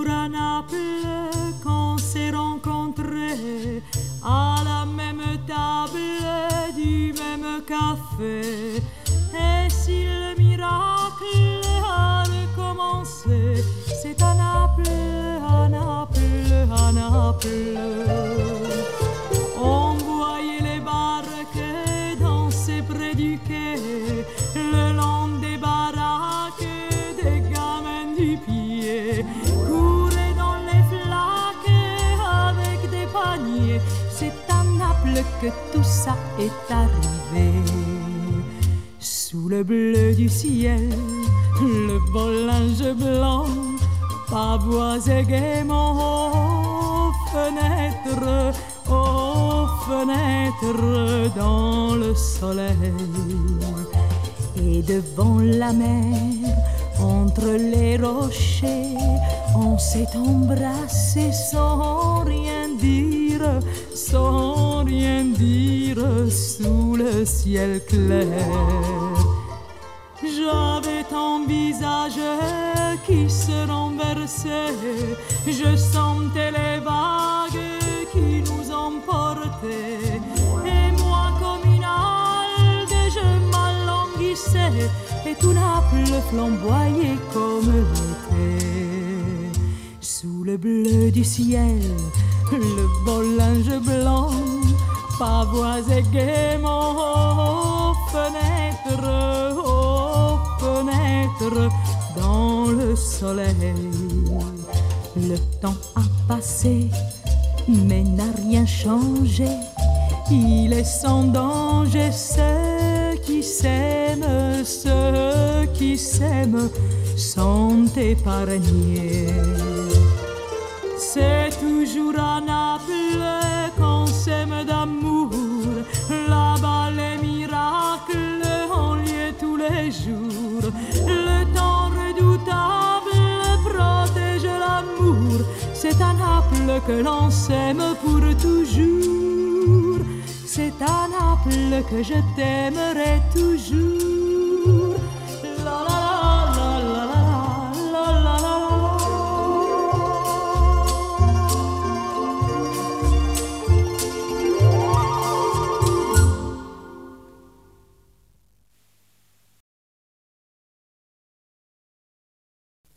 séjour à Naples qu'on s'est rencontrés à la même table du même café. Et si le miracle a recommencé, c'est à Naples, à Naples, à Naples. On voyait les barques danser près du quai. Que tout ça est arrivé. Sous le bleu du ciel, le beau linge blanc pavoisait gaiement aux fenêtres, aux fenêtres dans le soleil. Et devant la mer, entre les rochers, on s'est embrassé sans rien dire, sans rien dire sous le ciel clair. J'avais ton visage qui se renversait, je sentais les vagues qui nous emportaient, et moi comme une algue, je m'alanguissais, et tout Naples flamboyait comme l'été. Sous le bleu du ciel, le beau linge blanc pavoisait gaiement aux fenêtres, aux fenêtres dans le soleil. Le temps a passé, mais n'a rien changé. Il est sans danger ceux qui s'aiment, ceux qui s'aiment sont épargnés. C'est toujours à Naples Le temps redoutable protège l'amour. C'est à Naples que l'on s'aime pour toujours. C'est à Naples que je t'aimerai toujours.